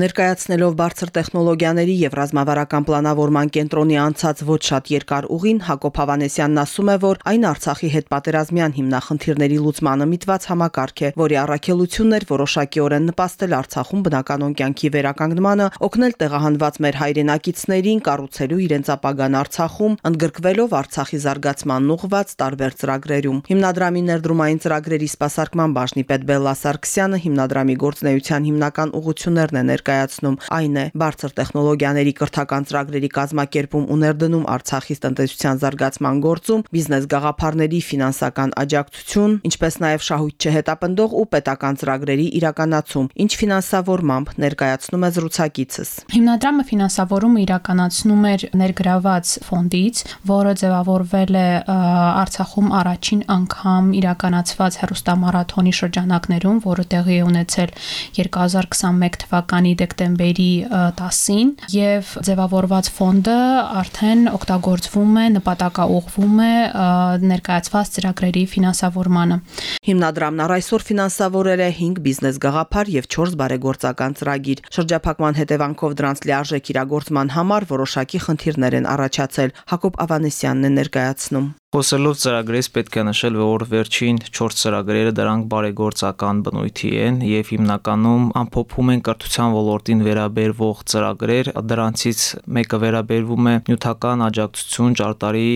Ներկայացնելով բարձր տեխնոլոգիաների եւ ռազմավարական պլանավորման կենտրոնի անցած ոչ շատ երկար ուղին Հակոբ Հավանեսյանն ասում է, որ այն Արցախի հետ պատերազմյան հիմնախնդիրների լուծմանը միտված համակարգ է, որի առաքելությունն էր որոշակիորեն նպաստել Արցախում բնականոն կյանքի վերականգնմանը, օգնել տեղահանված մեր հայրենակիցներին կառուցելու իրենց ապագան Արցախում, ընդգրկվելով Արցախի զարգացման ուղղված տարբեր ծրագրերում։ Հիմնադրամի ներդրումային ծրագրերի սպասարկման բաժնի պետ Բելլա Սարգսյանը հիմնադրամի գործնեության հիմնական ուղղություններն է ներկայացնում, այն է բարձր տեխնոլոգիաների կրթական ծրագրերի կազմակերպում ու ներդնում Արցախի տնտեսության զարգացման գործում, բիզնես գաղափարների ֆինանսական աջակցություն, ինչպես նաև շահույթ չհետապնդող ու պետական ծրագրերի իրականացում, ինչ ֆինանսավորմամբ ներկայացնում է զրուցակիցս։ Հիմնադրամը ֆինանսավորումը իրականացնում էր ներգրաված ֆոնդից, որը ձևավորվել է Արցախում առաջին անգամ իրականացված հերոստամարաթոնի շրջանակներում, որը տեղի է ունեցել 2021 թվականի դեկտեմբերի 10-ին եւ ձևավորված ֆոնդը արդեն օգտագործվում է, նպատակաուղղվում է ներկայացված ծրագրերի ֆինանսավորմանը։ Հիմնադրամն առ այսօր ֆինանսավորել է 5 բիզնես գաղափար եւ 4 բարեգործական ծրագիր։ Շրջափակման հետևանքով դրանց լիարժեք իրագործման համար որոշակի խնդիրներ են առաջացել։ Հակոբ Ավանեսյանն է ներկայացնում։ Խոսելով ծրագրից պետք է նշել, որ վերջին 4 ծրագրերը դրանք բարեգործական բնույթի են եւ հիմնականում ամփոփում են կրթության ոլորտին վերաբերվող ծրագրեր, դրանցից մեկը վերաբերվում է նյութական աջակցություն Ճարտարի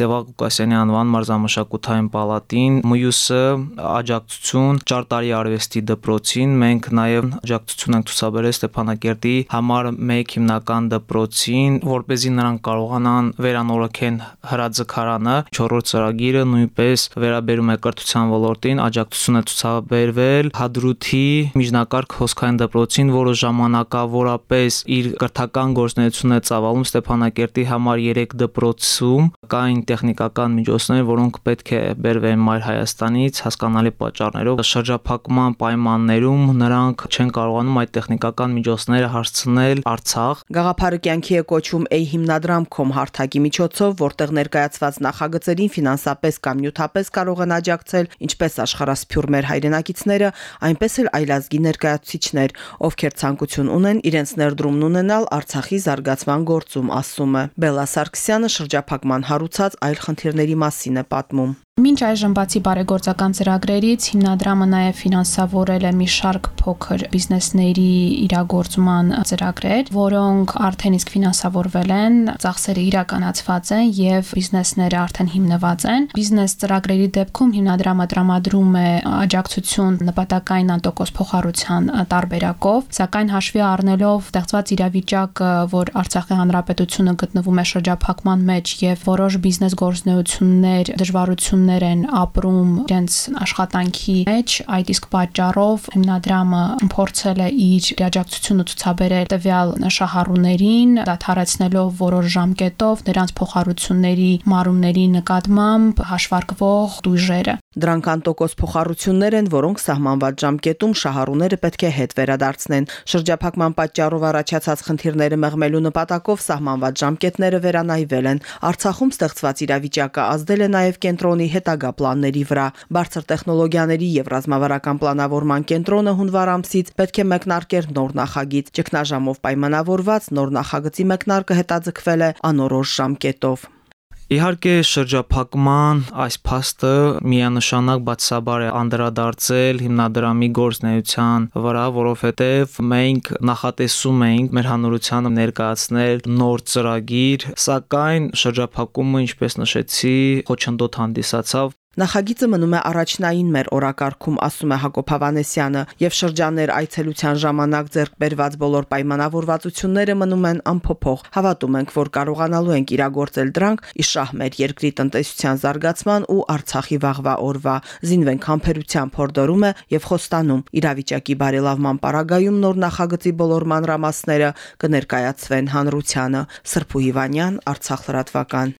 Սևակ Ղուկասյանի անվան մարզամշակութային պալատին, մյուսը աջակցություն Ճարտարի արվեստի դպրոցին, մենք նաեւ աջակցություն ենք ցուցաբերել Ստեփանակերտի համար 1 հիմնական դպրոցին, որ เป զի նրանք կարողանան վերանորոգեն հրաձգարանը 4-րդ ծրագիրը նույնպես վերաբերում է կրթության ոլորտին, աջակցություն է ցուցաբերվել Հադրութի միջնակարգ հոսքային դպրոցին, որը ժամանակավորապես իր կրթական գործունեությունն է ծավալում Ստեփանակերտի համար 3 դպրոցում, կային տեխնիկական միջոցներ, որոնք պետք է բերվեն Մայր Հայաստանից հասկանալի պատճառներով շրջափակման պայմաններում նրանք չեն կարողանում այդ տեխնիկական միջոցները հարցնել Արցախ։ Գաղափարը կյանքի է կոչվում A հիմնադրամ.com հարթակի միջոցով, որտեղ ներկայացված նախագծը գործերին ֆինանսապես կամ նյութապես կարող են աջակցել ինչպես աշխարհասփյուր մեր հայրենակիցները, այնպես էլ այլազգի ներկայացուցիչներ, ովքեր ցանկություն ունեն իրենց ներդրումն ունենալ Արցախի զարգացման գործում, ասում է։ Բելա Սարգսյանը շրջափակման հարուցած այլ խնդիրների մասին է պատմում։ Մինչ այժմ բացի բարեգործական ծրագրերից հիմնադրամը նաև ֆինանսավորել է մի շարք փոքր բիզնեսների իրագործման ծրագրեր, որոնք արդեն իսկ ֆինանսավորվել են, ծախսերը իրականացված են եւ բիզնեսները արդեն հիմնված են։ Բիզնես ծրագրերի դեպքում հիմնադրամը տրամադրում է աջակցություն նպատակային անտոկոս փոխառության տարբերակով, սակայն հաշվի առնելով ստեղծված իրավիճակը, որ Արցախի հանրապետությունը գտնվում է շրջափակման մեջ եւ որոշ բիզնես գործունեություններ դժվարություններ ընկերություններ են ապրում իրենց աշխատանքի մեջ, այդ իսկ պատճառով հիմնադրամը փորձել է իր աջակցությունը ցուցաբերել տվյալ շահառուներին, դադարեցնելով որոշ ժամկետով նրանց փոխառությունների մարումների նկատմամբ հաշվարկվող դույժերը։ Դրանք անտոկոս փոխառություններ են, որոնք սահմանված ժամկետում շահառուները պետք է հետ վերադարձնեն։ Շրջափակման պատճառով առաջացած խնդիրները մեղմելու նպատակով սահմանված ժամկետները վերանայվել են։ Արցախում ստեղծված իրավիճակը ազդել է նաև կենտրոնի հետագա պլանների վրա։ Բարձր տեխնոլոգիաների եւ ռազմավարական պլանավորման կենտրոնը հունվար ամսից պետք է մեկնարկեր նոր նախագիծ։ Ճգնաժամով պայմանավորված նոր նախագծի մեկնարկը հետաձգվել է անորոշ ժամկետով։ Իհարկե շրջափակման այս փաստը միանշանակ բացաբար է անդրադարձել հիմնադրամի գործնեության վրա, որովհետև մենք նախատեսում էինք մեր հանրությանը ներկայացնել նոր ծրագիր, սակայն շրջափակումը, ինչպես նշեցի, խոչընդոտ հանդիսացավ Նախագիծը մնում է առաջնային մեր օրակարգում, ասում է Հակոբ Հավանեսյանը, եւ շրջաններ այցելության ժամանակ ձեռք բերված բոլոր պայմանավորվածությունները մնում են անփոփոխ։ Հավատում ենք, որ կարողանալու ենք իրագործել դրանք ի շահ մեր երկրի տնտեսության զարգացման ու Արցախի վաղվա օրվա։ Զինվենք համբերության փորդորում է եւ խոստանում իրավիճակի բարելավման պարագայում նոր նախագծի բոլոր մանրամասները կներկայացվեն հանրությանը։ Սրփու Հիվանյան, Արցախ լրատվական։